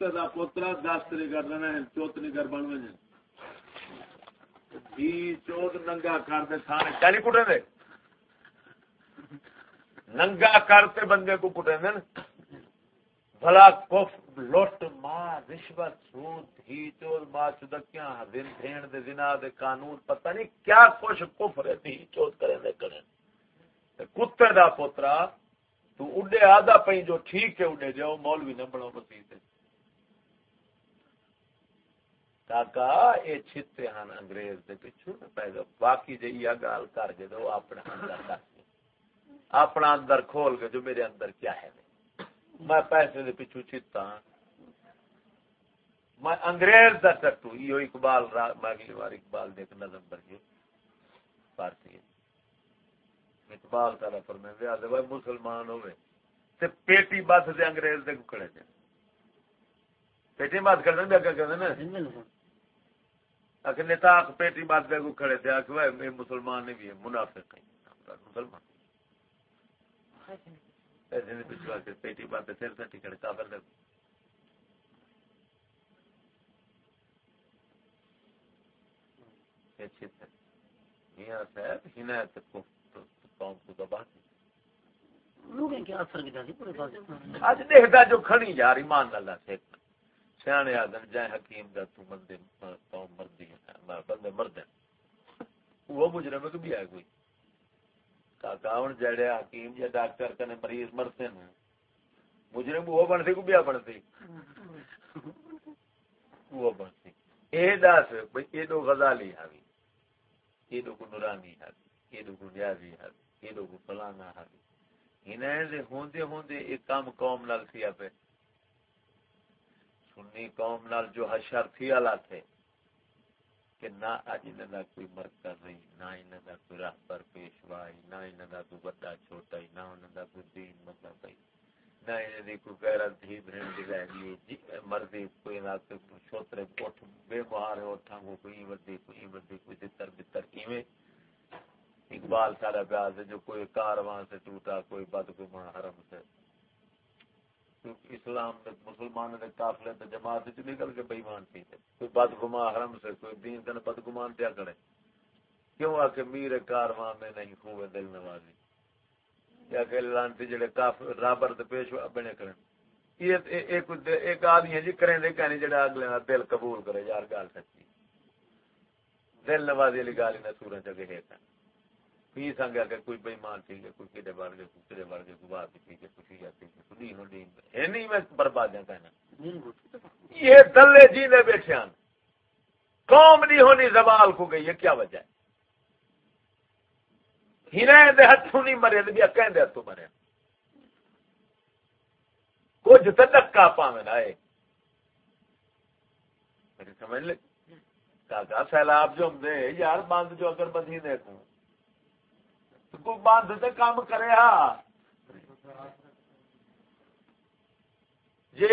دا پوترا دست نہیں کر دینا چوت نہیں کر بن میں جی۔ جی، چوت ننگا کر دے سارے۔ چالی کٹے دے؟ ننگا کرتے بندے کو کٹے دے۔ بھلا کف لوٹ ماں، رشوت، سود ہی چوت ماں، چدکیاں، دن دھین دے زنا دے قانون، پتہ نہیں کیا کچھ کفر ہے ہی چوت کرے دے کرے کتے دا پوترا، تو اڈے آدھا پہ جو ٹھیک ہے، اڈے جاؤ، مولوی نہ بڑھو مسیح کاکا چھتے ہن انگریز دے پچھو باقی گال کر کے اندر اپنا اندر کھول کے جو میرے اندر کیا ہے۔ میں پیسے دے پچھو چھتا ہاں۔ میں انگریز دا سٹو۔ یہ اقبال را، میں اگلی بار اقبال دیکھ نظم پر جو اقبال تعالی فرمائے ویا دے مسلمان ہوئے تے پیٹی بس دے انگریز دے کھڑے تھے پیٹی بات کرنے دے اگے کہندے نا۔ نیتا پیٹی بات بے کو کھڑے تھے مسلمان نہیں بھی ہے منافق ہیں۔ مسلمان۔ ایسے پچھوا کے پیٹی بات سر سے ٹکڑ کافر دے میاں صاحب ہنایت کو قوم کو دبا اج دیکھتا جو کھڑی یار ایمان اللہ سے سیانے آدم جائے حکیم دا تو مندے ہے بندے مرد ہیں۔ وہ مجرم ہے بھی ہے کوئی۔ کاکاون جڑے حکیم یا ڈاکٹر کنے مریض مرتے ہیں۔ مجرم وہ بنتے کو بیا بنتے۔ وہ بنتے۔ اے داس بھئی اے دو غزالی حاوی اے دو کو نورانی حاوی اے دو کو نیازی حاوی اے دو کو فلانا حاوی انہیں دے ہوندے ہوندے ایک کام قوم نال تھیا پہ سنی قوم نال جو حشر تھی اللہ تھے۔ کہ نہ اج نہ کوئی مرکز نہیں، نہ انہاں دا کوئی راہبر پیشوائی نہ انہاں دا کوئی بڑا چھوٹا نہ انہاں دا کوئی دین مطلب ہے۔ نہ انہاں دی کوئی غیرت بہن دی جی کوئی نہ کوئی چھوترے بے بہار کو کوئی کوئی کوئی بتر کیویں اقبال سارا پیاز جو کوئی کارواں سے ٹوٹا، کوئی بد کو حرم سے۔ اسلام میں مسلمان نے قافلے تے جماعت وچ نکل کے بے ایمان تھی کوئی بد گما حرم سے، کوئی دین دن بد گمان کیا کرے کیوں آ کے میر کارواں میں نہیں خوب دل نوازی؟ یا کہ لانتی جڑے کافر رابر تے پیش بنے کرن۔ یہ ایک ایک آدمی ہے جی کریں دے کہنی جڑا اگلے نہ دل قبول کرے، یار گل سچی۔ دل نوازی والی گل نہ سورہ جگہ ہے پی سنگا کہ کوئی بے ایمان تھی کوئی کدے بڑھ گئے، کوئی کدے بڑھ گئے، کوئی بات تھی کہ کچھ یا تھی ہے نہیں میں برباد ہیں کہنا یہ دلے جی نے بیٹھے ہیں۔ قوم نہیں ہونی، زوال کو گئی ہے۔ کیا وجہ ہے؟ ہنے دے ہتھوں نہیں مرے تے بیا کہندے ہتھوں مرے۔ کچھ تے دکا پاویں۔ آئے۔ میری سمجھ لے کاکا سیلاب جو ہم دے، یار بند جو اگر بدھی دیکھوں بند تو باندھ تے کام کرے ہاں۔ جی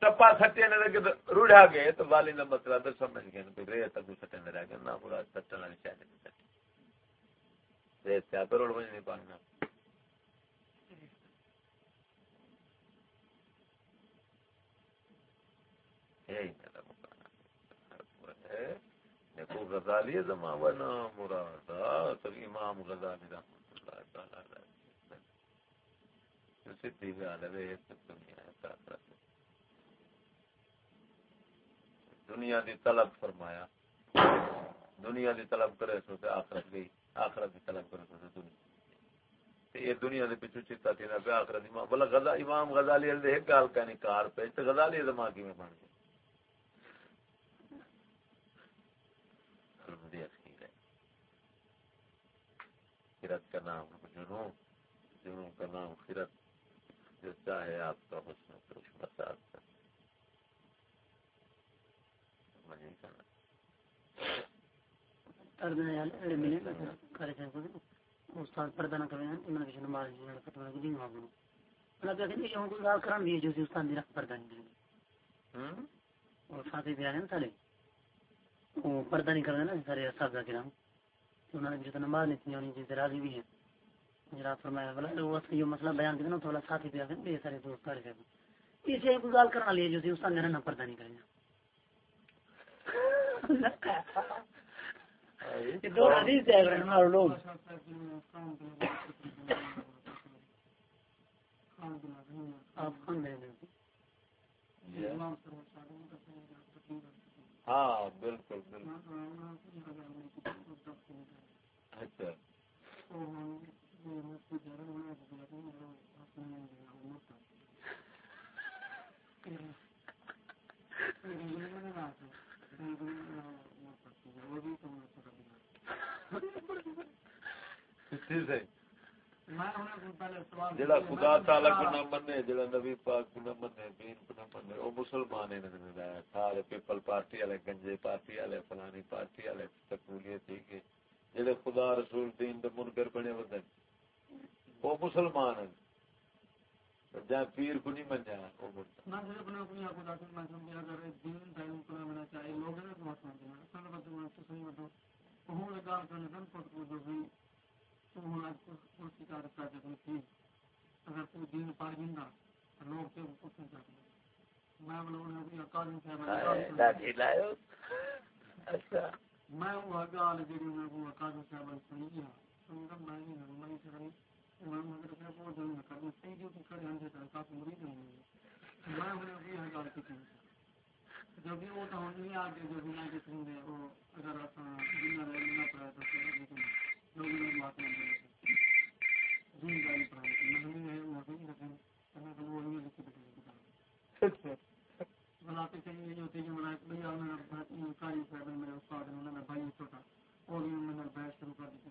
ٹپا سٹے نے لگے روڑا گئے تو والی نے مسئلہ سمجھ گئے رے تک سٹے نے رہ گئے، نہ پورا سٹن والی شاید نہیں سٹی ریت کیا تو روڑ مجھے نہیں پانا غزالی زمان و نام مرادا امام غزالی رحمت اللہ تعالی علیہ جو سدھی گال ہے اس دنیا ہے آخرت دنیا دی طلب فرمایا۔ دنیا دی طلب کرے سو تے آخرت گئی آخرت دی طلب کرے سو تے دنیا یہ دنیا دے پیچھے چیتا تھی نہ آخرت امام بلا غزا امام غزالی دے ایک گال کہنی کار پہ، تے غزالی زمان کی میں بن گئی خیرت کا نام جنوں جنوں کا نام خیرت جو چاہے آپ کا حسن استاد پردہ نہ کرے انہاں کے نماز نہیں ہوگا انا کہ یہ ہوں گل کران دی جو استاد دی رکھ پردہ نہیں ہم اور ساتھی بیان ہیں سارے وہ پردہ نہیں کرنا نا سارے استاد کا کرام انہوں نے جو نماز نہیں تھی انہیں جیسے راضی بھی ہے۔ جرا فرمایا بلا یہ مسئلہ بیان کرنا تھوڑا ساتھی بے سارے دوست کر اسے کرنا جو تھی، اس کا میرا نہ پردہ نہیں کرنا دو حدیث ہے ہمارے لوگ آپ دے دیں ہاں بالکل بالکل۔ اچھا۔ جڑا خدا تعالی کو نہ منے، جڑا نبی پاک کو نہ منے، دین کو نہ منے او مسلمان نے سارے پیپل پارٹی والے، گنجے پارٹی والے، فلانی پارٹی والے تکولیت جڑے خدا رسول دین دے منکر بنے ودے مسلمان ہیں۔ جہاں پیر کو نہیں منیا میں سمجھا اگر نے تو واسطے میں صحیح جو بھی کھڑے ہیں تے کافی مرید ہیں میں انہیں بھی ہزار کی تھی جو بھی وہ تو نہیں آ کے جو بھی نہ کسی نے وہ اگر اپنا دنیا میں نہ پڑھا تو لیکن لوگ بات نہیں کی دین گاڑی پڑھائی میں نہیں ہے وہ بھی لیکن میں تو وہ نہیں لکھ کے کتاب بلاتے چاہیے جو تھی جو میں بھیا کاری صاحب میرے استاد نے بھائی چھوٹا اور بھی میں نے بحث شروع کر دی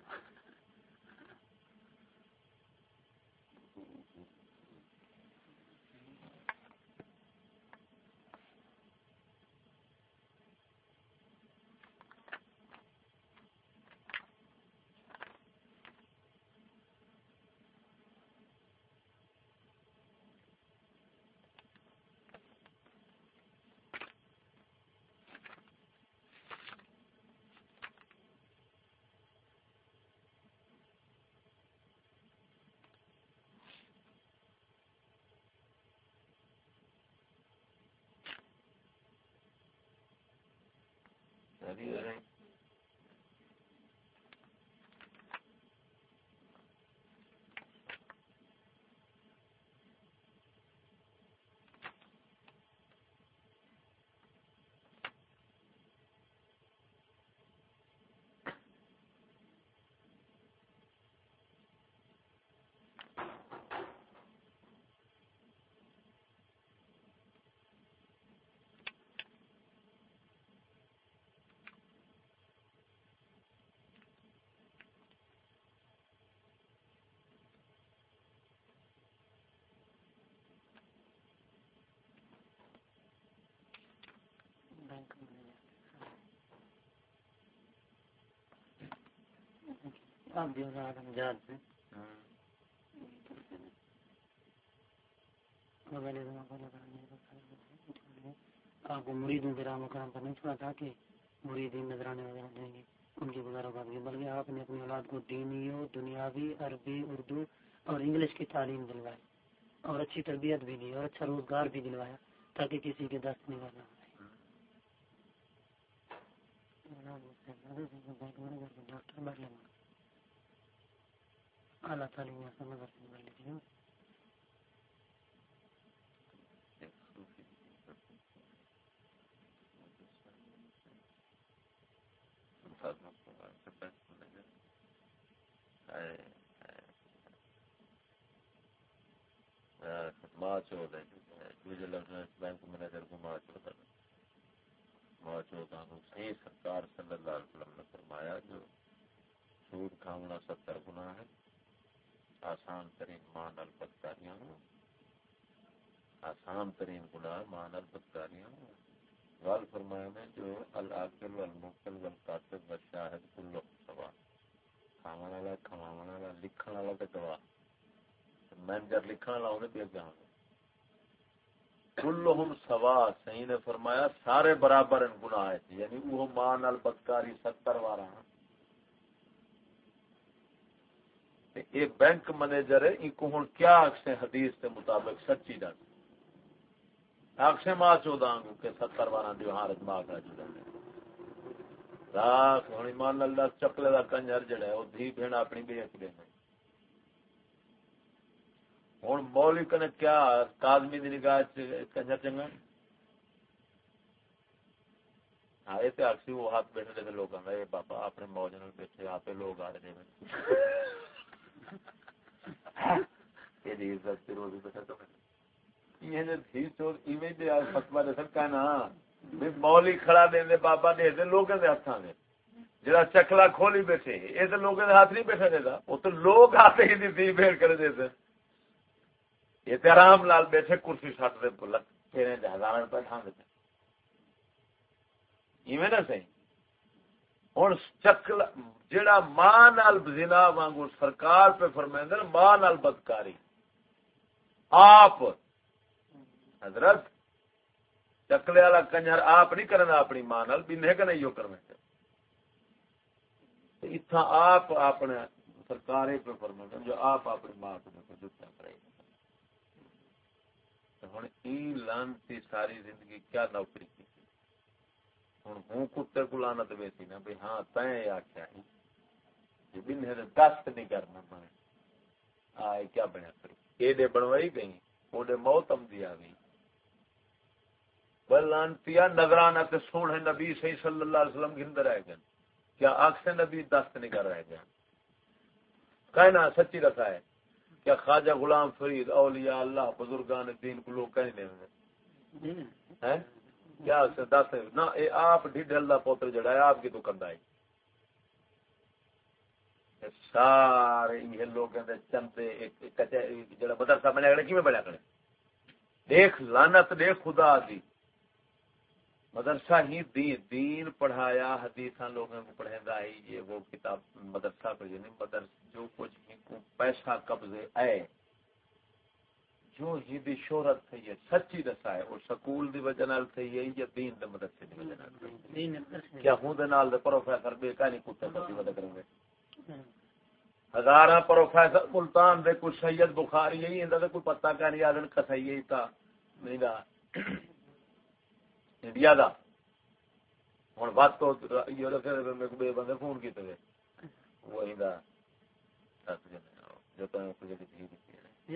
ابھی ہاں جی، ہاں۔ آپ کو مریدوں کے رام کرام پر نہیں چھوڑا تھا کہ مرید نظرانے وغیرہ دیں گے ان کی گزارا بات بلکہ آپ نے اپنی اولاد کو دینی دنیاوی، عربی، اردو اور انگلش کی تعلیم دلوائی اور اچھی تربیت بھی دی اور اچھا روزگار بھی دلوایا تاکہ کسی کے دست نہیں کرنا ڈاکٹر بیٹھ لینا اعلیٰ تعلیم نظر سے مل لیجیے ماں چود بینک مینیجر کو ماں چود ہے ماں چودہ صحیح سرکار صلی اللہ علیہ وسلم نے فرمایا جو سود کھاؤنا ستر گنا ہے آسان ترین مان البتاریاں آسان ترین گناہ مان البتاریاں غال فرمایا میں جو العاقل والموکل والقاتب والشاہد کلو سوا۔ کھاون والا کھواون والا، لکھن والا تے گواہ۔ مینجر لکھن والا اونے بھی اگے کلہم سوا، صحیح نے فرمایا، سارے برابر ان گناہ ہے یعنی وہ ماں نال بدکاری 70 وارا یہ بینک مینیجر ہے ان کو ہن کیا اکھے حدیث کے مطابق سچی ہاں دس اکشے ماں چودہ کے ستر بارہ دیوہار ماں کا جڑا راک ہوں ایمان اللہ چکلے کا کنجر جڑا ہے وہ دھی بہن اپنی بھی اکلے میں ہوں مولی کنے کیا کادمی دی نگاہ کنجر چنگا ہاں یہ اکسی وہ ہاتھ بیٹھے تھے لوگ آدھا یہ بابا، اپنے موج نال بیٹھے، آپ لوگ آ رہے ہیں یہ عزت تو مولی کھڑا دے دے، بابا دے دے لوگوں دے جڑا چکلا کھولی بیٹھے، یہ تو لوگوں دے ہاتھ نہیں بیٹھا دے دا۔ وہ تو لوگ ہاتھ ہی دی بھیڑ کر دے دے۔ یہ تو آرام لال بیٹھے، کرسی سٹ دے دے ہزار روپے ٹھان دے ایویں نہ صحیح ہوں چکلا جڑا ماں نال زنا وانگو سرکار پہ فرمائندے ماں نال بدکاری۔ آپ، حضرت، چکلے والا کنجر آپ نہیں کرنا، اپنی ماں نال بھی نہیں کرنا؟ یہ اتنا آپ اپنے سرکار پہ فرما جو آپ اپنی ماں کو جتا کرے۔ ہوں ای لانتی ساری زندگی کیا نوکری کی؟ ہوں ہوں کتے کو لانا تو ویسی نا بھائی ہاں تے آخیا دست نہیں کرنا میں آئے کیا بنیا پھر یہ بنوائی گئی موت آ گئی بلانتیا نظرانہ تے سونے نبی صحیح صلی اللہ علیہ وسلم گئے کیا آنکھ سے نبی دست نہیں کر رہ گیا کہنا سچی رکھا ہے کیا خواجہ غلام فرید اولیاء اللہ بزرگان دین کو لوگ کہیں نہیں ہیں کیا دس نہ، اے آپ ڈھڈ اللہ پوتر جڑا ہے، آپ کی تو کندائی سارے یہ لوگ چنتے جڑا مدرسہ بنیا کرے کی بنیا کرے دیکھ لانت دیکھ خدا دی۔ مدرسہ ہی دین دین پڑھایا حدیث لوگوں کو پڑھے گا یہ وہ کتاب مدرسہ کو یعنی مدرسہ جو کچھ پیسہ قبضے آئے جو ہی دی شہرت تھی یہ سچی دسا ہے اور سکول دی وجہ نال تھی یہ یا دین دے مدرسے دی وجہ نال کیا ہوں دے نال دے پروفیسر بے کہانی کتے دی وجہ کریں گے ہزاراں پروفیسر ملتان دے کوئی سید بخاری یہی اندا تے کوئی پتہ کہانی آدن کسائی ہی تا نہیں دا۔ انڈیا دا۔ ہوں بات تو بے بندے فون کیتے ہوئے۔ وہی دا۔ جو تو کچھ دی دا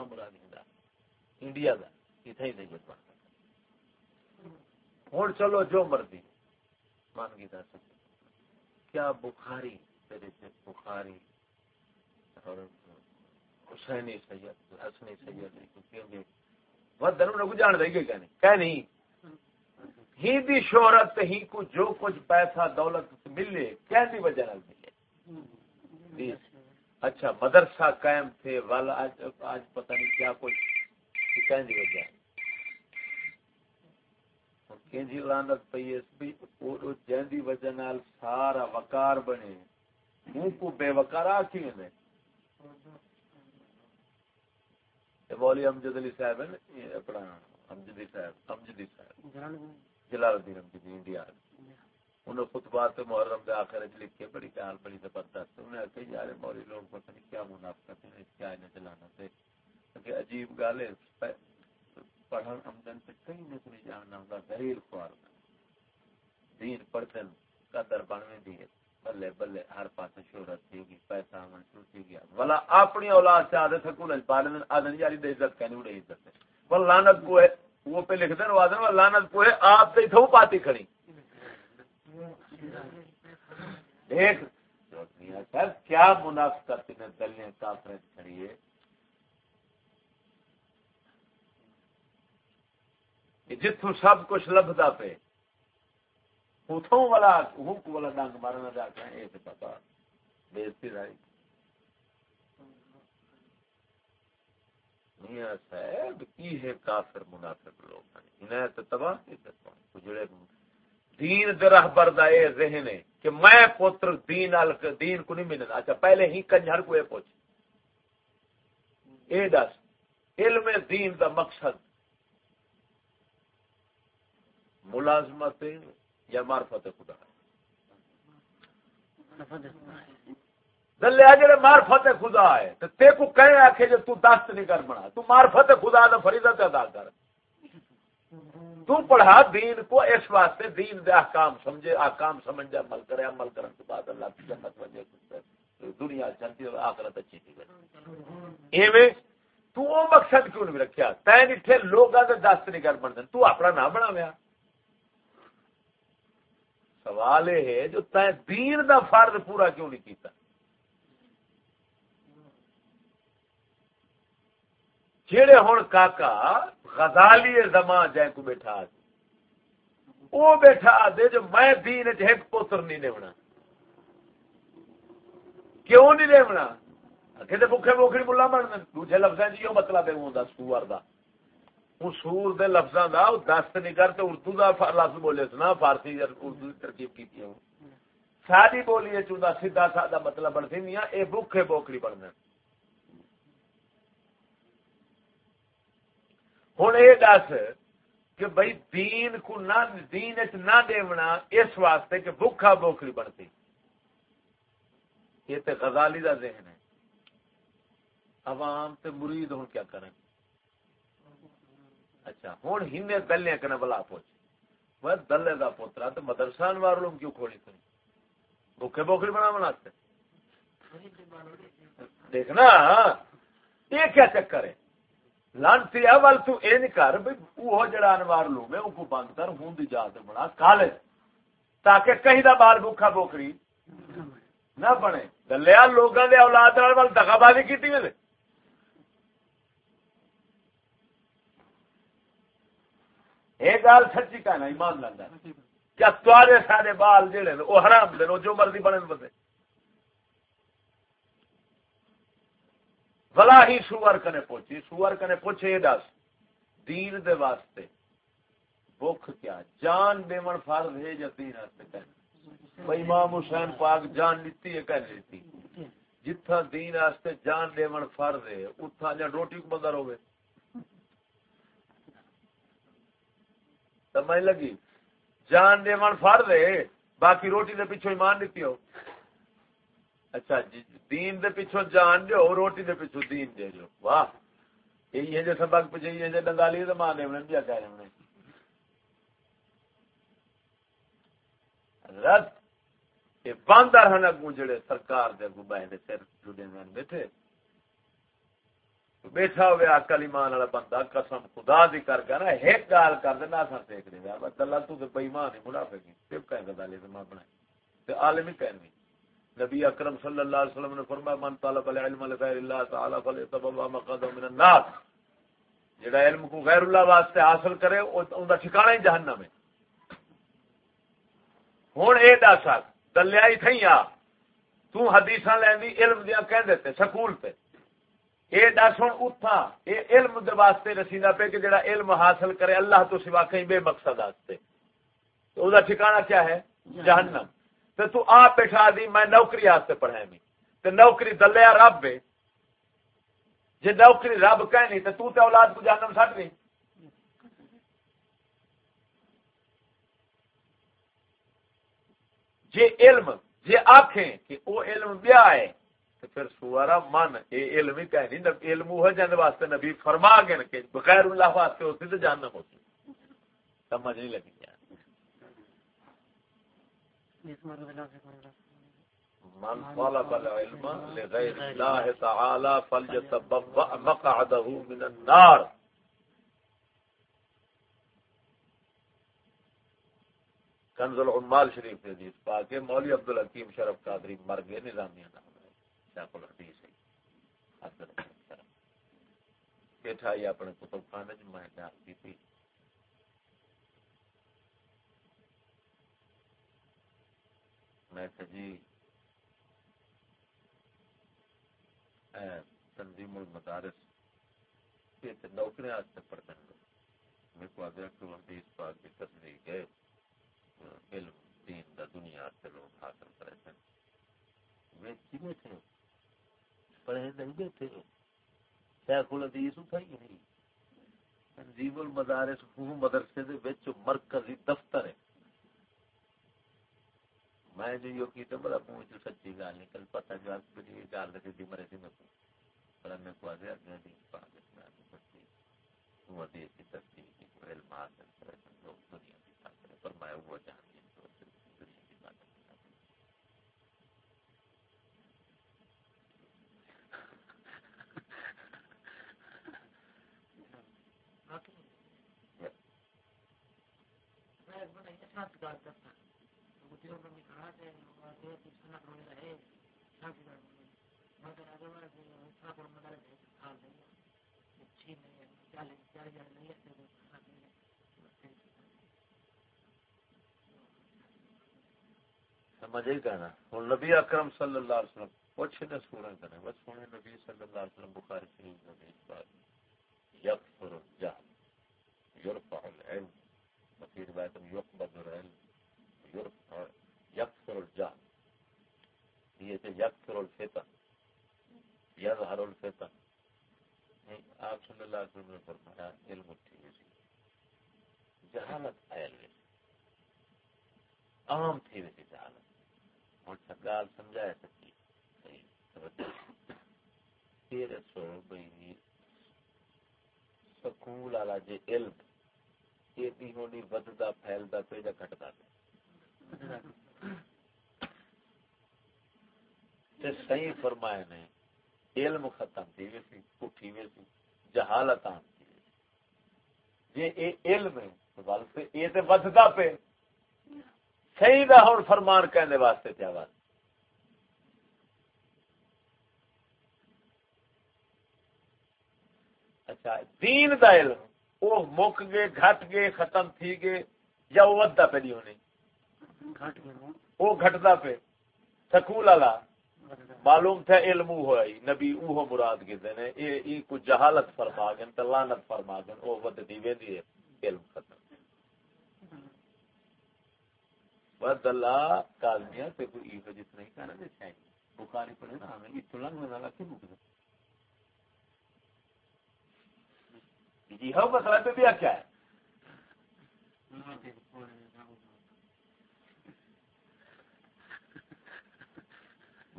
دا دا۔ انڈیا دا ہوں چلو جو مرضی۔ مان گی دس کیا بخاری بخاری۔ اور حسینی سید حسنی سید ودن کو جان دے گے کہ نہیں؟ ہی دی شہرت ہی کو جو کچھ پیسہ دولت ملے کیا دی وجہ نال ملے؟ جی۔ اچھا مدرسہ قائم تھے والا آج, آج پتہ نہیں کیا کچھ کہیں دی وجہ کنجی لانت پئی اس بھی اور جن دی وجہ نال سارا وقار بنے۔ منہ کو بے وقار آکھی میں مولی امجد علی صاحب ہے اپنا امجدی صاحب امجدی صاحب۔ جلال الدین امجدی انڈیا انہوں خطبات محرم کے آخر اچھ لکھ کے بڑی خیال بڑی زبردست۔ انہیں کہ یار مولی لوگ پتہ نہیں کیا منافقت ہیں کیا انہیں چلانا تھے کہ عجیب گال ہے پڑھن آمدن سے کہیں نہ کوئی جاننا ہوگا غریل خوار۔ دین پڑھتے قدر بنویں دی بلے بلے ہر پاس شہرت تھی گی پیسہ من شروع گیا۔ ولا اپنی اولاد سے آدھے سکول جی پالن آدھن یاری دے عزت کہنی اڑے عزت ہے۔ وہ لانت کو ہے۔ وہ پہ لکھ دین وادن وہ لانت کو آپ سے تھو پاتی کھڑی۔ دیکھ سر کیا منافقت نے دلیاں کافریں کھڑی ہے۔ جتوں سب کچھ لبدا پہ اتوں والا حک والا ڈنگ مارنا جا کے یہ پتا بےزتی رہی۔ میاں صاحب کی ہے کافر، منافق لوگ۔ انہیں تو تباہ کی جڑے دین درہ بردا اے ذہن ہے کہ میں پوتر دین دین کو نہیں ملنا اچھا پہلے ہی کنجر کو اے پوچھ۔ اے دس، علم دین دا مقصد۔ ملازمت یا معرفت خدا۔ دلیا جڑے معرفت خدا ہے۔ تے تے کو کہے آکھے جو تو دست نہیں کر بنا۔ تو معرفت خدا دا فریضہ تے ادا کر۔ تو پڑھا دین کو اس واسطے دین دے احکام سمجھے احکام سمجھے عمل کرے، عمل کرن کے بعد اللہ کی جنت وجے دنیا چلتی ہے آخرت اچھی تھی ایویں تو او مقصد کیوں نہیں رکھیا؟ تے نیٹھے لوگاں دے دست نہیں کر بن تو اپنا نہ بناویا۔ سوال یہ ہے جو تے دین دا فرض پورا کیوں نہیں کیتا؟ جڑے ہوں کاکا غزالی زمان جائے کو بیٹھا دے۔ وہ بیٹھا دے جو میں دین ایک پوتر نہیں لیونا۔ کیوں نہیں لیونا؟ کہ بکھے بوکھڑی ملا بن دوسرے لفظ جی وہ مطلب ہے وہ سور دا۔ ہوں سور دے لفظاں دا دست نہیں کرتے اردو دا لفظ بولے سنا، فارسی اردو ترکیب کی ساری بولی ہے چوندا سیدھا سادہ مطلب بنتی نہیں اے بکھے بوکھڑی بننا ہوں یہ دس کہ بھائی دین کو نہ دین نہ دیونا اس واسطے کہ بھوکھا بوکھڑی بنتی یہ تو غزالی دا ذہن ہے۔ عوام تے مرید ہوں کیا کریں اچھا ہوں ہن دلے کنے بلا پوچھ۔ وہ دلے دا پوترا تو مدرسان والوں کیوں کھوڑی تھی؟ بھوکھے بوکھڑی بنا بناتے دیکھنا، یہ کیا چکر ہے؟ لانتی اول تو این کر بھئی وہ جڑا انوار لو میں ان کو بند کر، ہوں دی جات بنا کالج تاکہ کہیں دا بال بھوکا بوکری نہ بنے۔ گلیا لوگاں دے اولاد وال دغا بازی کیتی میں اے گل سچی کہنا، ایمان لگا کیا تارے سارے بال جڑے وہ حرام دے جو مرضی بنے بندے بلا ہی سور کنے پوچھی، سور کنے پوچھے یہ دس۔ دین دے واسطے بخ کیا؟ جان دیون فرض ہے یا دین واسطے بھائی امام حسین پاک جان لیتی ہے، کہہ لیتی۔ جتھا دین واسطے جان دیون فرض ہے اتھا جا روٹی کو بندر ہوئے سمجھ لگی؟ جان دیون فرض ہے، باقی روٹی دے پیچھے ایمان دیتی ہو اچھا جی، دین دے پیچھو جان جو روٹی دے پیچھو دین دے جو۔ واہ، یہی ہے جو سبق پیچھے یہ جو ڈنگالی تو ماں دے انہیں بھی کہہ رہے ہیں۔ رد یہ باندر ہیں اگوں جڑے سرکار دے اگوں بہنے سر جڑے میں بیٹھے۔ بیٹھا ہوئے اکل ایمان والا بندہ، قسم خدا دی کر کے نا، ایک گال کر دے، نہ سر دیکھ دے۔ بس اللہ تو تے بے ایمان ہی منافق ہی صرف کہیں گا دالی تے ماں بنائے؟ تے عالم ہی کہنی نبی اکرم صلی اللہ علیہ وسلم نے فرمایا، من طلب العلم لغیر اللہ تعالی فلیتبوا مقعده من النار. جڑا علم کو غیر اللہ واسطے حاصل کرے اون دا ٹھکانہ ہی جہنم ہے۔ ہن اے دس دلیائی تھئی آ، تو حدیثاں لیندی علم دیاں کہہ دیتے سکول تے۔ اے دس ہن اٹھا اے علم دے واسطے رسیدہ پہ کہ جڑا علم حاصل کرے، اللہ تو سوا کہیں بے مقصد واسطے تو او دا ٹھکانہ کیا ہے؟ جہنم۔ تو تو آپ بیٹھا دی، میں نوکری آستے پڑھائیں می تو نوکری دلیا رب ہے جی نوکری رب کہنی تو تو تے اولاد کو جانم سٹ نہیں جی علم جی آکھیں کہ او علم بیا ہے تو پھر سوارا من، اے علم ہی کہنی علم وہ جانے واسطے نبی فرما گئے کہ بغیر اللہ واسطے ہوتی تو جاننا ہوتی سمجھ نہیں لگی۔ من طلب العلم لغير الله تعالى فليتبوأ مقعده من النار. کنز العمال شریف نے حدیث، پاک ہے مولوی عبد الحکیم شرف قادری مر گئے نظامیہ نام ہے، شیخ الحدیث ہے۔ بیٹھا یہ اپنے کتب خانے میں جان کی تھی۔ میں کہ جی تنظیم المدارس نوکری پڑھتے ہیں میرے کو آگے کہ حدیث پاک کی تصدیق ہے علم، دین دا دنیا سے لوگ حاصل کرے تھے میں کیوں تھے؟ پڑھے نہیں بیٹھے شیخ الحدیث اٹھائی نہیں۔ تنظیم المدارس ہوں مدرسے دے وچ مرکزی دفتر ہے۔ میں جو یہ کیتا بڑا پوچھ سچی گل نکل پتہ جو اس بڑی گل تے دی جی مرے سی میں بڑا میں کو اگے اگے دی پاک میں سچی وہ دی کی تصدیق کی علم حاصل کرے تو دنیا کی طاقت پر میں وہ جان سمجھے کہنا ہوں نبی اکرم صلی اللہ علیہ وسلم کچھ نہ سونا کرے بس سونے نبی صلی اللہ علیہ وسلم، بخاری شریف میں اس بات۔ یکفر الجہل، یرفع العلم۔ وفي روایت یقبض العلم، یرفع، یکفر الجہل۔ یہ کہ یکفر الفتن، یظہر الفتن۔ آپ صلی اللہ علیہ وسلم نے فرمایا، علم اٹھی ہوئی جہالت ہے۔ عام تھی ویسی جہالت۔ ہوں سرکار سمجھایا سکی پھر سو بھائی سکول والا جی علم، یہ ہونی ودتا پھیلتا پہ یا گھٹتا پہ صحیح فرمائے نے علم ختم تھی ویسی اٹھی ویسی جہالت آم تھی جی علم ہے یہ تو ودتا پہ۔ صحیح دا ہوں فرمان کہنے واسطے کیا بات۔ اچھا دین دا علم وہ مک گئے گھٹ گئے ختم تھی گئے یا وہ ودا پہ نہیں ہونی؟ وہ گھٹتا پہ۔ سکول والا معلوم تھا علم ہوا نبی اوہ مراد کے دن یہ کچھ جہالت فرما گئے لانت فرما گئے وہ ود دی ویندی ہے علم ختم۔ بس اللہ کالمیاں تے کوئی ایو جس نہیں کہنا دے چاہیے بخاری پڑھے نا ہمیں اتو لنگ میں نالا کیوں مکہ جی ہاں مسئلہ پہ بھی کیا ہے۔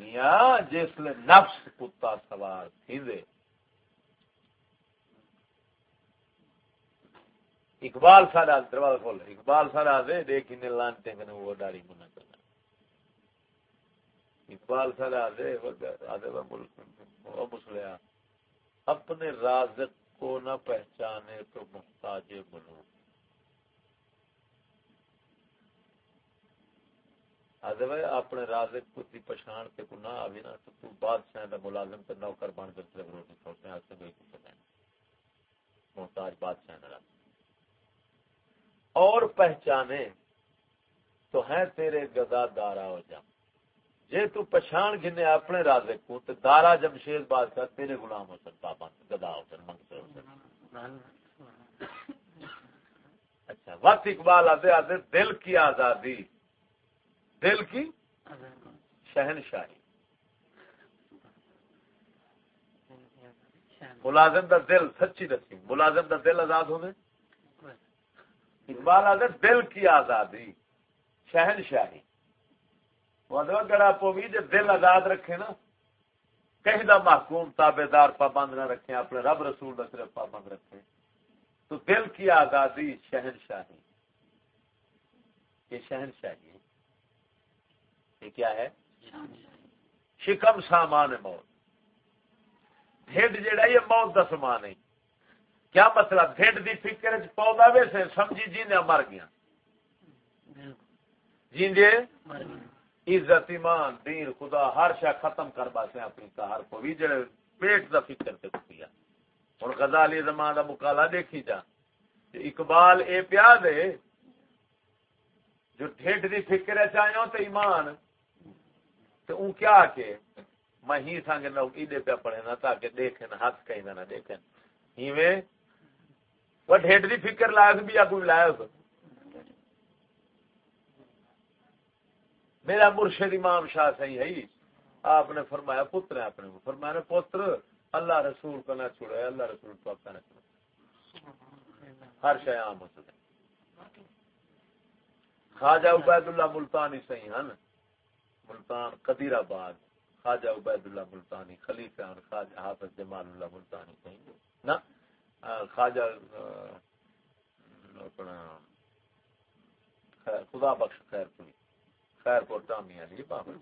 میاں جس لیے نفس کتا سوار تھی اقبال سارا دروازہ کھول، اقبال سارا دے دیکھ ان لانتے کہ وہ داڑھی منا کرنا۔ اقبال سارا دے آدھے وہ مسلیا۔ اپنے رازق کو نہ پہچانے تو محتاج بنو۔ آدھے بھائی، اپنے رازق کو دی پچھان کے کو نہ آوی نا، تو بادشاہ دا ملازم تے نوکر بن کر تے روٹی کھاتے ہیں ایسے کوئی کچھ نہیں محتاج بادشاہ نہ اور پہچانے تو ہے تیرے گدا دارا ہو جا۔ جے تو پچھان گنے اپنے رازے کو، تو دارا جمشید بادشاہ تیرے غلام ہو سن پابند گدا ہو سن منگ ہو سن اچھا وقت اقبال آدھے آدھے، دل کی آزادی۔ دل کی شہنشاہی۔ ملازم دا دل سچی دسی۔ ملازم دا دل آزاد ہوئے اقبال آدھے دل کی آزادی۔ شہنشاہی۔ گڑا پوی جب دل آزاد رکھے نا، کہیں دا محکوم تابے دار پابند نہ رکھے، اپنے رب رسول کا صرف پابند رکھے۔ تو دل کی آزادی شہنشاہی۔ یہ شہنشاہی ہے۔ یہ کیا ہے؟ شکم سامان موت۔ ڈھڈ جڑا یہ موت کا سامان ہے۔ کیا مطلب؟ ڈھڈ دی فکر پودا ویسے سمجھی جی نے مر گیا جیندے؟ عزت ایمان دین خدا ہر شا ختم کر باسے اپنی ہر کو بھی جڑے پیٹ دا فکر تے کیا ہن غزالی زمان دا مقالہ دیکھی جا۔ اقبال اے پیا دے جو ڈھڈ دی فکر چاہیے تے ایمان۔ تے اون کیا کہ میں ہی سانگ نہ ایڈے پہ پڑھے نا تاکہ دیکھیں ہاتھ کہیں نہ دیکھیں وہ ڈیڈ کی فکر لایا بھی یا کوئی لایا میرا مرشد امام شاہ صحیح ہے۔ آپ نے فرمایا، پتر ہے اپنے۔ کو فرمایا، پتر، اللہ رسول کو نہ چھوڑے اللہ رسول کو نہ چھوڑے ہر شے عام ہو سکے۔ خواجہ عبید اللہ ملتانی صحیح ہیں۔ ملتان قدیر آباد خواجہ عبید اللہ ملتانی، خلیفہ خواجہ حافظ جمال اللہ ملتانی صحیح نا خواجہ اپنا خدا بخش، خیر پوری، خیر پور ٹامی علی بابر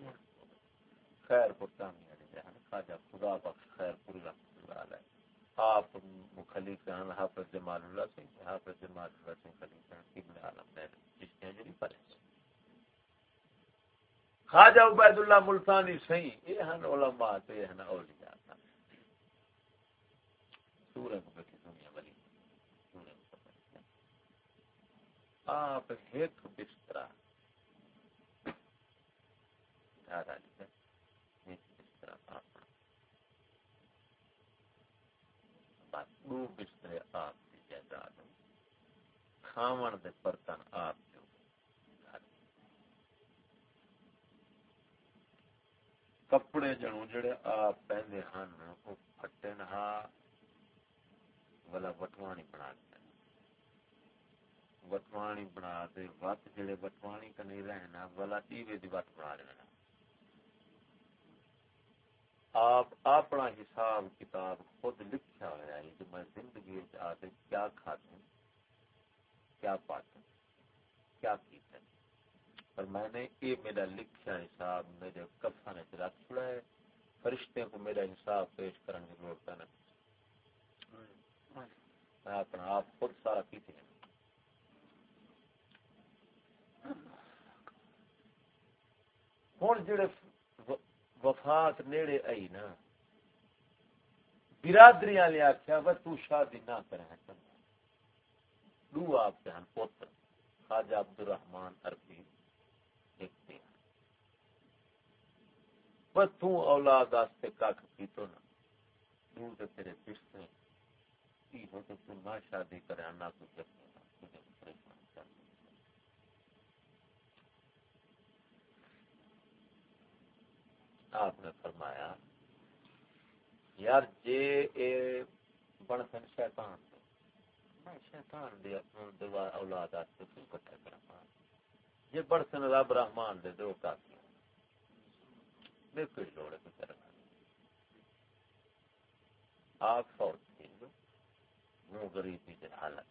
خیر پور ٹامی علی خواجہ خدا بخش، خیر پوری رحمت اللہ علیہ۔ آپ خلیفہ حافظ جمال اللہ سنگھ، حافظ جمال اللہ سنگھ خلیفہ ابن عالم نے جس نے جڑی پڑھے خواجہ عبید اللہ ملتانی صحیح یہ ہیں علماء تو یہ ہیں اولیاء سورہ کو بیٹھی دنیا والی سورہ کو آپ ایک بستر دو بستر آپ کی جائیداد۔ کھاون دے برتن آپ۔ کپڑے جنو جڑے آپ پہنتے ہیں وہ پھٹے نہا والا وٹوانی بنا دیں وٹوانی بنا دے، وت جڑے وٹوانی کا نہیں رہنا والا ٹیوے دی وٹ بنا لینا آپ اپنا حساب کتاب خود لکھا ہوا ہے کہ میں زندگی آتے کیا کھاتے کیا پاتے کیا پیتے پر میں نے یہ میرا لکھا حساب میرے کفا نے رکھ چھڑا ہے۔ فرشتے کو میرا حساب پیش کرنے کی ضرورت ہے میں اپنا آپ خود سارا پیتے ہیں ہوں جڑے وفات نیڑے آئی نا برادری والے آخیا وہ تو شادی نہ کریں دو آپ کے پوتر خواجہ عبد الرحمان اربی تو اولاد آستے کاک پیتو نا۔ دور تے تیرے پشتے۔ کی ہو تو تو نہ شادی کرے، نہ کچھ کرے تجھے پریشان کر۔ آپ نے فرمایا، یار جے اے بن سن شیطان دے میں شیطان دے اپنے اولاد آستے تو کٹھے کرا جی جے بڑھ سن رب رحمان دے دو کافی۔ میں کوئی لوڑ ہے کچھ آپ فوت تھی منہ غریبی کی حالت،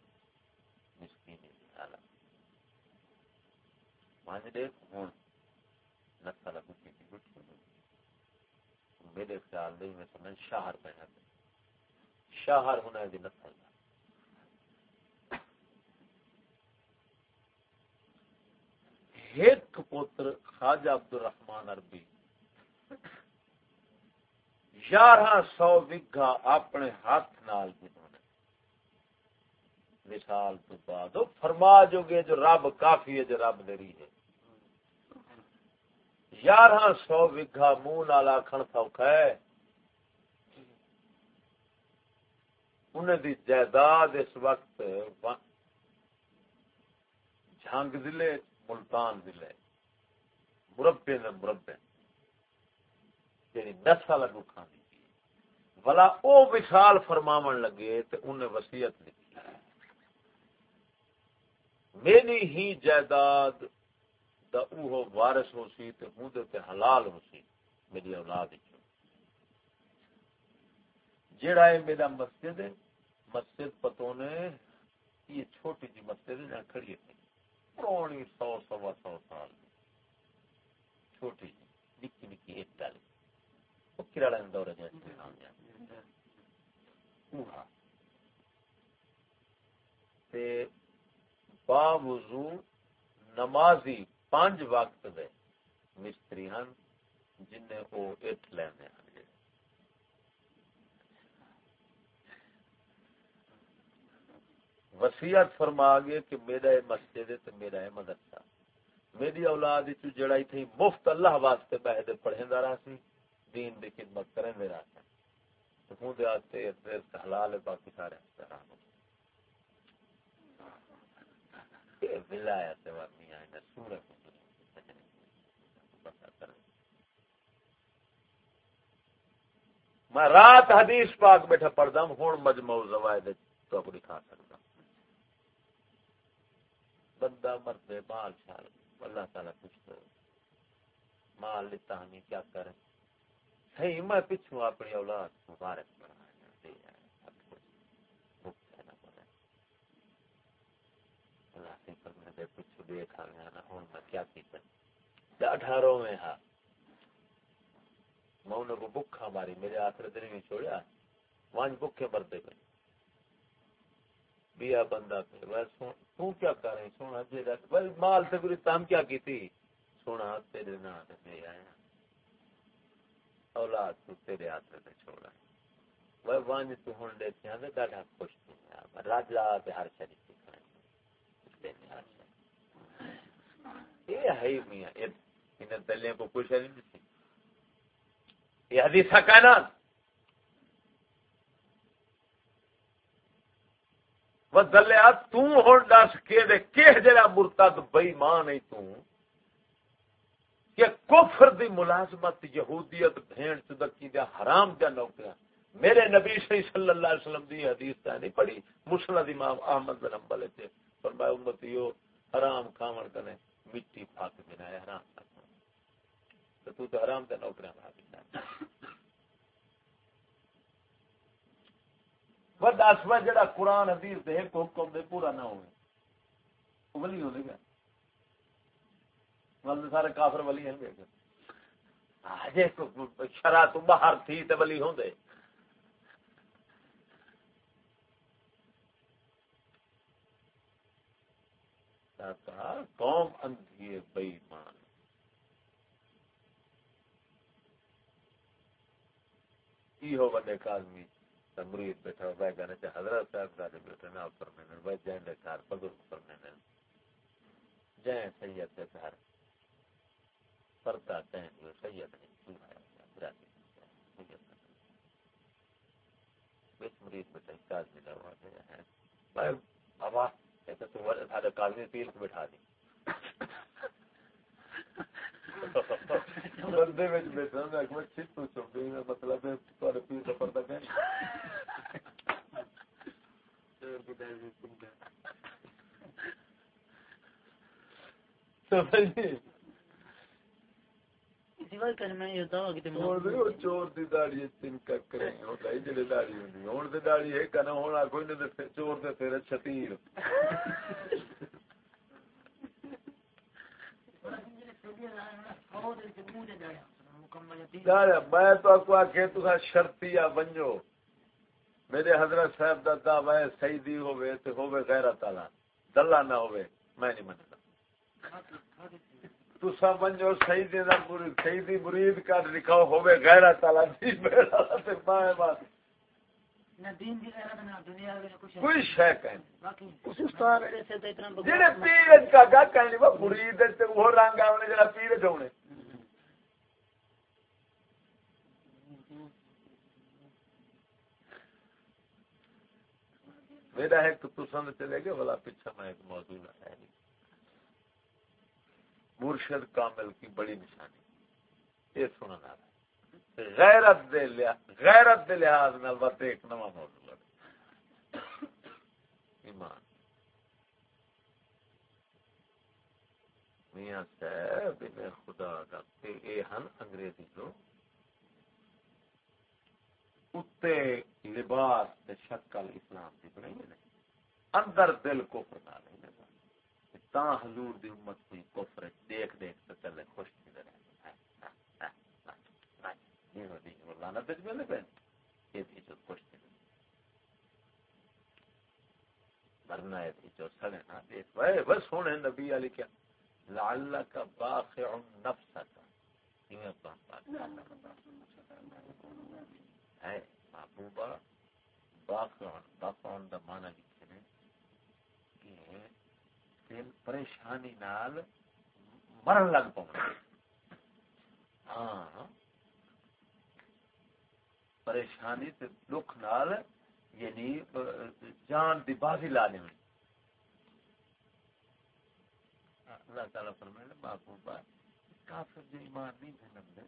مسکینی کی حالت۔ مانج جی دیکھ ہوں نسل کچھ کی کچھ میرے خیال نہیں میں سمجھ شہر پہنا شہر ہونا ہے جی نسل کا ایک پوتر خواجہ عبد الرحمان عربی یارہ سو وگا اپنے ہاتھ نال جنہوں مثال تو بعد فرما جو گے جو رب کافی ہے جو رب دری ہے۔ یارہ سو وگا منہ نال آخر سوکھا ہے۔ انہیں دی جائیداد اس وقت جھنگ ضلع ملتان ضلع مربے نے مربے یعنی دس سال اگو کھانی بلا او وشال فرماون لگے تو انہیں وسیعت لکھی میری ہی جائیداد دا اوہ وارث ہو سی تے ہوں دے تے حلال ہو سی میری اولاد جیڑا ہے میرا مسجد ہے، مسجد پتوں نے یہ چھوٹی جی مسجد ہے جہاں کھڑی ہے۔ پرونی سو سوا سو سال چھوٹی جی نکی نکی ایک ڈالی کراڑا دورہ جائے باوضو نمازی پانچ وقت دے مستری ہیں جن کو اٹھ لینے ہیں وسیعت فرما گئے کہ میرا یہ مسجد ہے تو میرا ہے مدرسہ۔ میری اولاد جڑائی تھی مفت اللہ واسطے بہدے پڑھے رہا سی، دین دی خدمت کریں میرا ہوں دے آتے حلال ہے، باقی سارے حرام ولایت ورنی آئے سورت میں رات حدیث پاک بیٹھا پڑھتا ہوں ہوں مجموع زوائد تو اپنی کھا سکتا بندہ مرد مال شال اللہ تعالیٰ کچھ کرو مال لیتا ہمیں کیا کرے؟ صحیح، میں پچھوں اپنی اولاد مبارک اٹھارہ میں ہاں میں انہوں کو بکھا ماری، میرے آخر دن میں چھوڑیا۔ وہاں بکھے مرتے پہ بیا بندہ پہ تو کیا کر رہے سونا جی مال سے پوری تام کیا کی تھی؟ سونا تیرے نام سے آیا۔ اولاد تو تیرے ہاتھ میں چھوڑا۔ وہ وانج تو ہن دے تھیا تے ڈاڈا خوش تھی۔ راجا تے ہر شے دی شریف کی کھائے یہ ہے میاں ان دلیاں کو کچھ نہیں دیتی یہ حدیث کہنا وہ دلیا توں دس کے دے کہ جڑا مرتد بے ایمان ہے تو؟ کہ کفر دی ملازمت یہودیت بھین چدکی دیا حرام دیا نوکریاں۔ میرے نبی صلی اللہ علیہ وسلم دی حدیث تا نہیں پڑھی، مسند امام احمد بن حنبل تے فرمایا امتیو حرام کھاون کنے مٹی پھاک دینا ہے حرام تو تو تو حرام دیا نوکریاں بھاگ اسوا جڑا قرآن حدیث دے ایک حکم دے پورا نہ ہوئے۔ ولی ہو گیا ول سارے کافر ولی ہیں۔ جی شرح تو باہر تھی تو ولی ہوں دے۔ قوم اندھی ہے بئی مان ہو بندے کا آدمی تمرید بیٹھا ہو بھائی کہنا چاہے حضرت صاحب کا بیٹھے نا اوپر میں بھائی جائیں دے کار بزرگ پر میں جائیں سید سے گھر۔ پردہ کہیں جو سید نہیں سنایا بیس مرید بیٹا کاج ملا ہوا ہے۔ بھائی بابا ایسا تو سارے کاغذی تیل کو بٹھا دی۔ بندے بیٹھا میں تو مطلب ہے پیر پردہ یہ کہ چور دی داڑھی تین ککرے ہوتا ہے جڑے داڑھی ہوندی ہن تے داڑھی ہے کنا ہونا کوئی نہیں تے چور دے تیرے چھتیر میں تو آپ کو آخے تو شرطی یا بنجو۔ میرے حضرت صاحب دا دعوی سیدی ہوئے تے ہوئے غیرت والا۔ دلہ نہ ہوئے میں نہیں منتا تسا بنجو سیدی دا مرید سیدی مرید کا لکھاو ہوے غیرہ تعالی دی میرا تے بائے بات کوئی شے کہیں جڑے پیر کا گا کہیں وہ مرید تے وہ رنگ آونے جڑا پیر جونے میرا ہے تو تسا چلے گئے والا پیچھے میں ایک موضوع ہے نہیں۔ مرشد کامل کی بڑی نشانی۔ یہ سننا غیرت دے لحاظ غیرت دے لحاظ نال بس ایک نواں موضوع ایمان۔ میاں صاحب میں خدا کا اے ہن انگریزی جو۔ اتے لباس تے شکل اسلام دی بنائی نہیں اندر دل کو پتا نہیں تا حضور دی امت کوئی کفر دیکھ دیکھ تو چلے خوش تھی رہے۔ لانت ملے پہ یہ تھی جو خوش تھی مرنا ہے تھی جو سڑے نہ دیکھ۔ بھائی بس سونے نبی علی کیا۔ لعلک باخع نفسک کیویں پاک ہے محبوبہ باخع باخع دا معنی لکھے نے کہ دل پریشانی نال مرن لگ پاؤں۔ ہاں۔ پریشانی تے دکھ نال یعنی جان دی بازی لا لیں اللہ تعالی فرمائے، محبوبہ، کافر جو ایمان نہیں تھے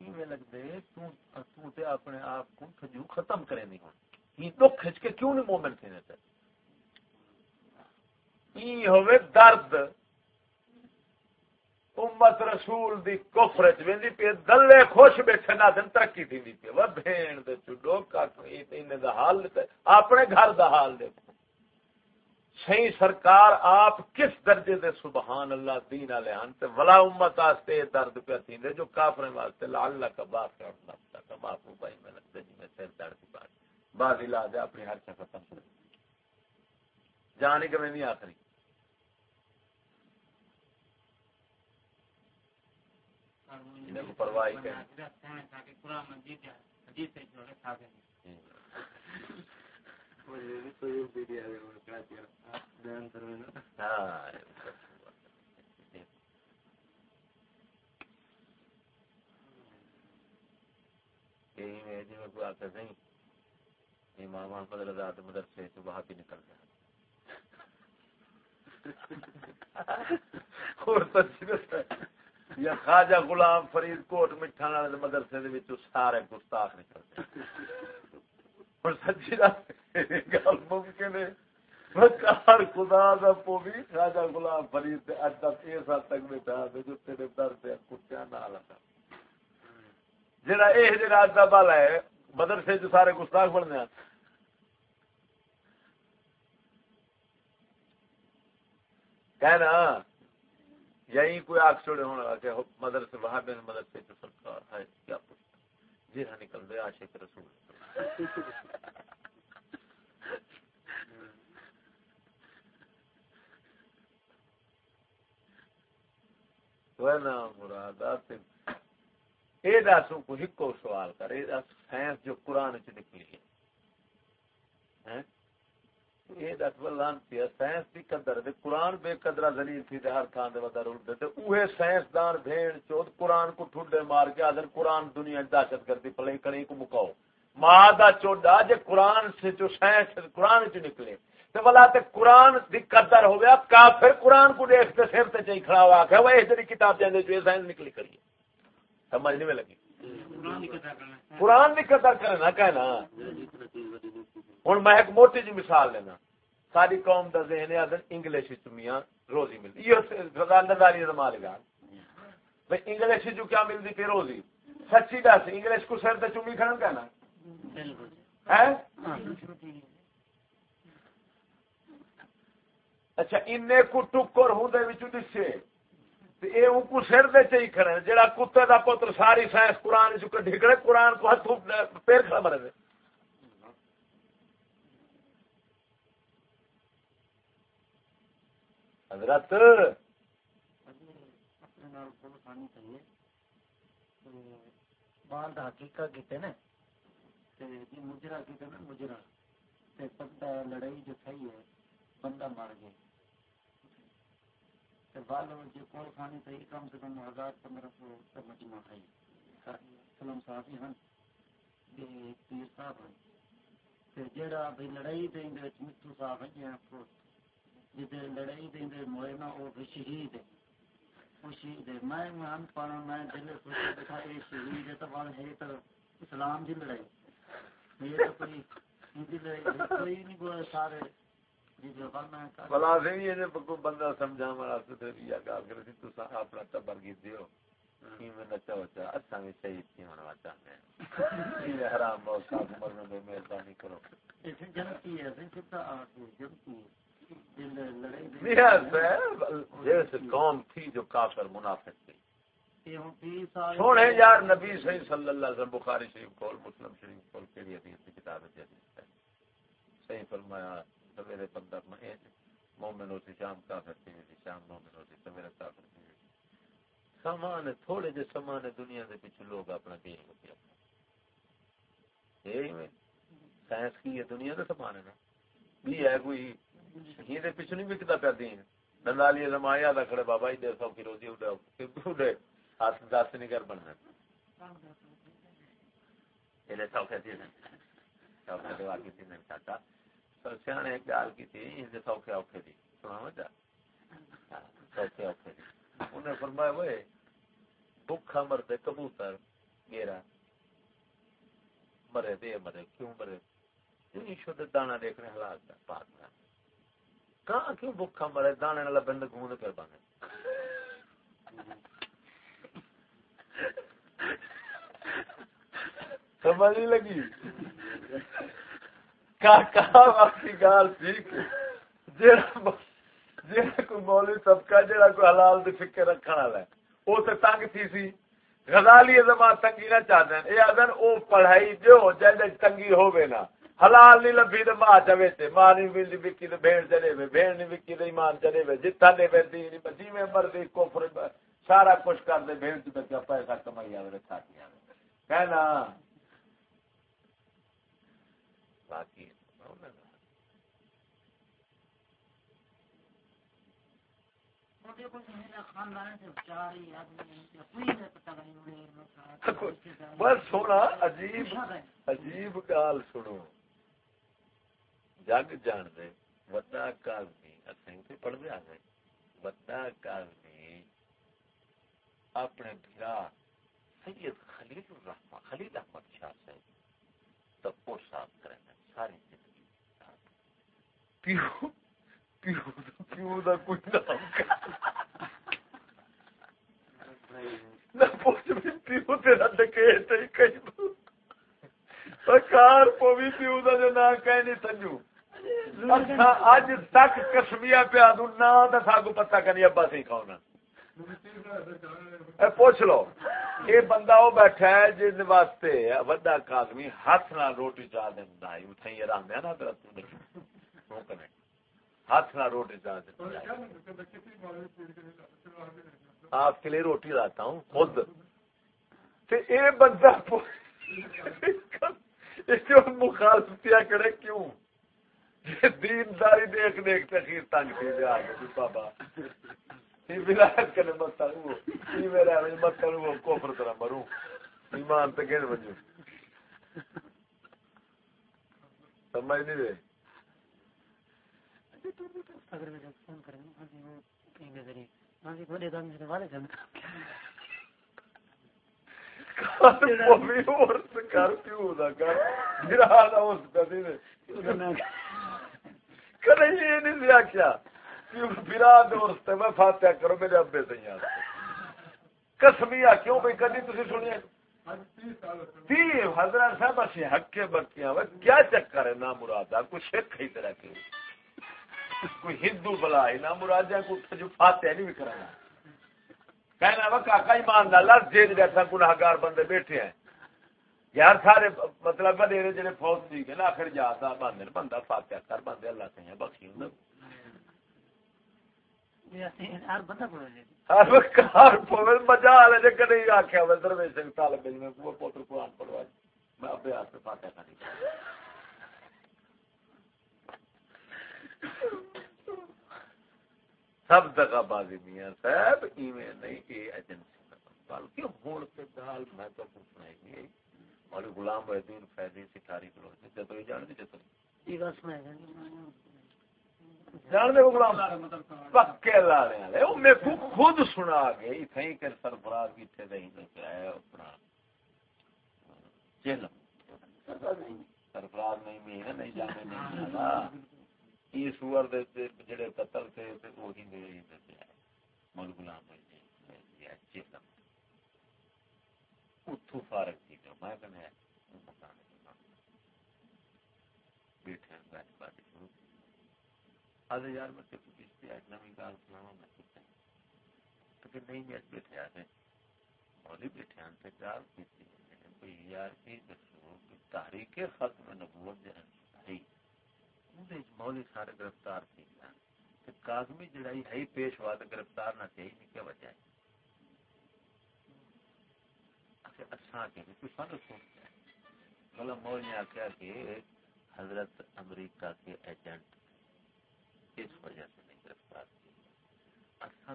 لگتے کیویں تو تو تے اپنے آپ کو کھجو ختم کرے نہیں ہون یہ دکھ کھچ کے کیوں نہیں مومن تھے تے؟ ای ہوے درد۔ امت رسول دی کفر چ ویندی پی دلے خوش بیٹھے نہ دن ترقی تھی پی وہ بھین دے چڈو کاک اینے دا حال تے، اپنے گھر دا حال دیکھو۔ صحیح سرکار آپ کس درجے دے سبحان اللہ دین والے ہن تے ولا امت واسطے درد پہ تھیندے جو کافریں واسطے لعل کا باق کرنا تا معفو بھائی میں لگتے جی میں سر درد کی بات بعد علاج اپنی ہر چیز ختم کر جانی کہ میں نہیں آخری۔ پرواہ امام محمد رضا مدرسے سے وہاں بھی نکل گیا یا خواجہ غلام فرید کوٹ مٹھا والے مدرسے دے وچوں سارے گستاخ نکلتے اور سچی گل ممکن ہے۔ خدا دا پوی غلام فرید اج تک تک بیٹھا تے جو تیرے در تے کتیاں نال جڑا اے جڑا دا بال ہے، مدرسے جو سارے گستاخ بننے ہیں کہنا یہی کوئی آگ چھوڑے ہونے کہ مدرسے، وہاں مدرسے جو سرکار ہے، کیا پوچھتا۔ جی ہاں نکل دے عاشق رسول۔ مراد اے کو ہکو سوال کر، اے داس سائنس جو قرآن چ نکلی ہے۔ ہاں؟ یہ دس لانتی سائنس کی قدر دے قرآن بے قدرہ زلیل تھی دے ہر تھان دے ودا رول دے اوہے سائنس دان بھین چود قرآن کو ٹھڈے مار کے آدھر قرآن دنیا دہشت گردی پلے کڑی کو مکاؤ۔ ماں دا چوڈا جے قرآن سے جو سائنس قرآن چ نکلے۔ تے والا تے قرآن دی قدر ہو گیا کافر قرآن کو دیکھ تے سر تے چئی کھڑا ہوا کہ وہ اس کتاب جاندے جو سائنس نکلی سمجھ نہیں لگی؟ قرآن دی قدر کرنا کہنا۔ ہوں میں ایک موٹی جی مثال لینا ساری قوم کا ذہن ہے انگلش میاں روزی ملتی یہ مال گال بھائی انگلش جو کیا ملتی پھر روزی؟ سچی دس انگلش کو سر تو چمی کھڑن کہنا۔ اچھا ان کو ٹکر ہوں دسے۔ کو سر دے جہاں کتے کا پتر ساری سائنس قرآن چکے قرآن کو ہاتھ پیر کھڑا مرے حضرت کیتے نا مجرا کیتے نا، مجرا۔ بندہ لڑائی جو ہے، بندہ گیا۔ جو کول کم سے کم ہزار پندرہ سو مجمع صاحب ہن پیر صاحب لڑائی دے مٹھو صاحب ہیں جدے لڑائی دیں دے موئے نا وہ بھی شہید ہے۔ وہ شہید ہے۔ میں مان پانا میں دل سوچا دیکھا اے شہید ہے تو ہے تو اسلام دی لڑائی۔ یہ تو کوئی ہندی لڑائی کوئی نہیں بولے سارے۔ بلا سے یہ بندہ سمجھا مارا تو یا گل کر سی۔ تو اپنا ٹبر گیت دیو۔ میں نچا بچا اچھا شہید کی ہونا چاہتے ہیں یہ حرام بہت صاف مرنے میں مہربانی کرو جنتی ہے۔ جنتی ہے۔ جس قوم تھی جو کافر منافق تھی۔ سونے یار نبی صحیح صلی اللہ علیہ وسلم، بخاری شریف کول، مسلم شریف کول، کیڑی حدیث کی کتاب ہے حدیث ہے۔ صحیح فرمایا، سویرے بندہ میں مومن ہوتی شام کافر تھی جی شام مومن ہوتی، سویرے کافر تھی۔ سامان تھوڑے جے سامان دنیا دے پیچھے لوگ اپنا دین ہوتی اپنا یہی میں، سائنس کی یہ دنیا کا سامان ہے نا۔ بھی ہے کوئی یہ پیچھے نہیں بکتا پیا دین۔ دلالی زمایا دا کھڑے بابا دے سو کی روزی اڑے ہاتھ دس نہیں کر بننا۔ یہ سوکھے تھی سوکھے دوا کی تھی چاچا۔ سیاح نے ایک گال کی تھی ان سوکھے اوکھے تھی سنا مجھا سوکھے اوکھے تھی انہیں فرمایا وہ بھوکھا مرتے کبوتر گیرا مرے دے، مرے، کیوں مرے؟ شدھ دانا دیکھنے حلال کا پاک کا کہاں کیوں بھوکھا مرے؟ دانے والا بند گھومنے پہ بانے۔ سمجھ لگی؟ گال ٹھیک جہاں کوئی مولوی طبقہ جہاں کوئی حلال دی فکر رکھنے والا ہے وہ تو تنگ تھی سی۔ غزالی زمان تنگی نہ چاہتے ہیں یہ آدھن، او پڑھائی جو جائے تنگی ہوئے نا حلال نہیں لبھی تو ماں چوے تے ماں نہیں ملتی وکی تو بھیڑ چلے وے بھیڑ نہیں وکی تو ایمان چلے وے جتھا دے وے دی جی میں مرضی کفر سارا کچھ کر دے بھیڑ تو بچہ پیسہ کمائی آوے رکھا کی آوے کہنا۔ باقی بس سونا عجیب عجیب گال سنو۔ جگ جان دے وڈا کالمی اسیں تے پڑھ دیا گئے وڈا کالمی اپنے بھرا سید خلیل الرحمہ خلیل احمد شاہ سے تب وہ صاف کریں ساری زندگی پیو پیو دا پیو دا کوئی نام نہ پوچھ بھی پیو تیرا ڈکیٹ ہے کئی کار پوی پیو دا جو نام کہیں نہیں سنجو اچھا، اج تک کسمیا پیا دوں نہ ساگو پتا کرنی ابا سی کھاؤنا پوچھ لو، یہ بندہ وہ بیٹھا ہے جن واسطے وڈا آدمی ہاتھ نہ روٹی چاہ دینا اتنے رہتے ہیں نا ہاتھ نہ روٹی چاہ دینا آپ کے لیے روٹی لاتا ہوں، خود۔ یہ بندہ مخالفتیاں کرے کیوں؟ دین داری دیکھ دیکھ تخیر تنگ تھی دیا بابا۔ ولایت کرنے مت وہ میرا مت وہ کوفر طرح مروں۔ ایمان تے کہنے بجو سمجھ نہیں رہے اگر میں فون کروں ہاں جی وہ کہیں گے ذریعے۔ ہاں جی بڑے دم سے والے جان۔ کر کیوں دا کر؟ میرا دا اس کدی نے کدے یہ نہیں آخیا برا دوست میں فاتحہ کرو میرے ابے سے یاد کسمیا کیوں بھائی کدی تھی سنیا تی حضرت صاحب اسی ہکے بکیاں کیا چکر ہے نہ مراد کوئی سکھ ہی طرح کے کوئی ہندو بلا ہے نہ مراد کوئی جو فاتحہ نہیں بھی کرانا کہنا وہ کاکا ایمان لالا جیل جیسا گناہگار بندے بیٹھے ہیں یار سارے مطلب وڈیرے جڑے فوج دی کے نا آخر جاتا بندے بندہ فاتحہ کر بندے اللہ سے بخشی ہوں۔ سے فاتحہ کری سب جگہ بازی میاں صاحب ایویں نہیں کہ ایجنسی بلکہ ہوں گال میں تو پوچھنا ہی مولی غلام محدود فیضی سکھاری کرو جتو ہی جان دی جتو جان دے غلام۔ پکے لارے والے۔ او میں خود سنا گئی تھیں کہ سرفراز کی تھے دہی تے ہے اپنا۔ چل سرفراز نہیں میں نہیں جانے نہیں نا یہ سور دے جڑے قتل تھے تے وہی میرے تے مول غلام محدود یہ چلم اتو فارغ۔ تھی جو میں کہنے بیٹھے بیٹھ بات شروع کی آدھے یار میں تیرے کو کس آج نمی گال سناوا میں کچھ نہیں تو کہ نہیں میں بیٹھے آتے مولی بیٹھے آتے گال کیتی کوئی یار کی دسو کہ تحریک ختم نبوت جو ہے مولی سارے گرفتار تھی گیا کاظمی جڑائی ہے پیشوا گرفتار نہ تھی کیا وجہ اچھا ہے مول نے آخیا کہ حضرت امریکہ کے ایجنٹ اس وجہ سے نہیں گرفتار اچھا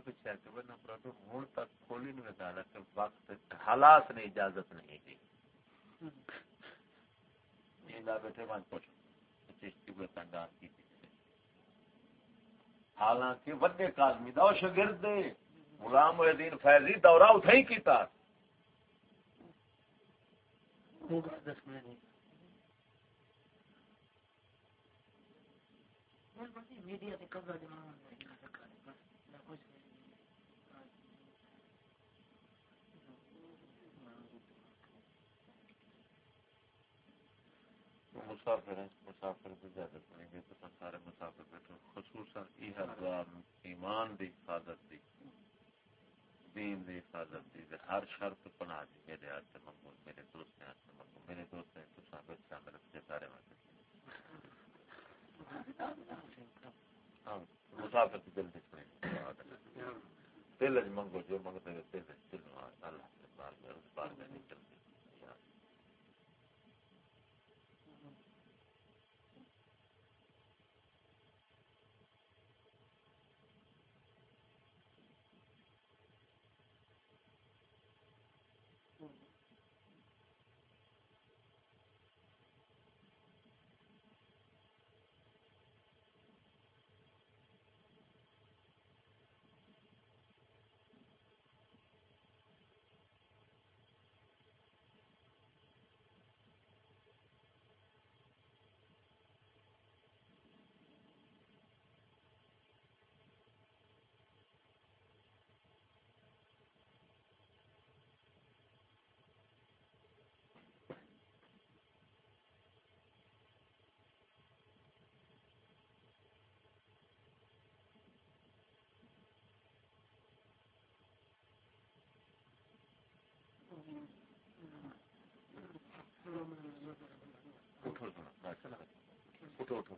ہوں تک کھولی نہیں کہ وقت حالات نے اجازت نہیں دی۔ بیٹھے من پوچھ چشتی کو تنگان اچھا، کی حالانکہ وڈے کازمی دا شگرد غلام الدین فیضی دورہ اتھا ہی کیتا۔ میڈیا سے قبضہ مسافر ہیں مسافر کو زیادہ پڑیں گے تو سارے مسافر بیٹھو خصوصاً یہ ایمان دی حفاظت دی۔ دین دی حفاظت دی ہر شرط پناہ دی، میرے ہاتھ سے منگو، میرے دوست نے ہاتھ سے منگو، میرے دوست نے تو ثابت شامل کے سارے ہاں مسافر کی دل دکھنے دل منگو، جو منگتے دل دل اللہ سے بار بار میں نہیں چلتے اٹھو اٹھو اٹھو اٹھو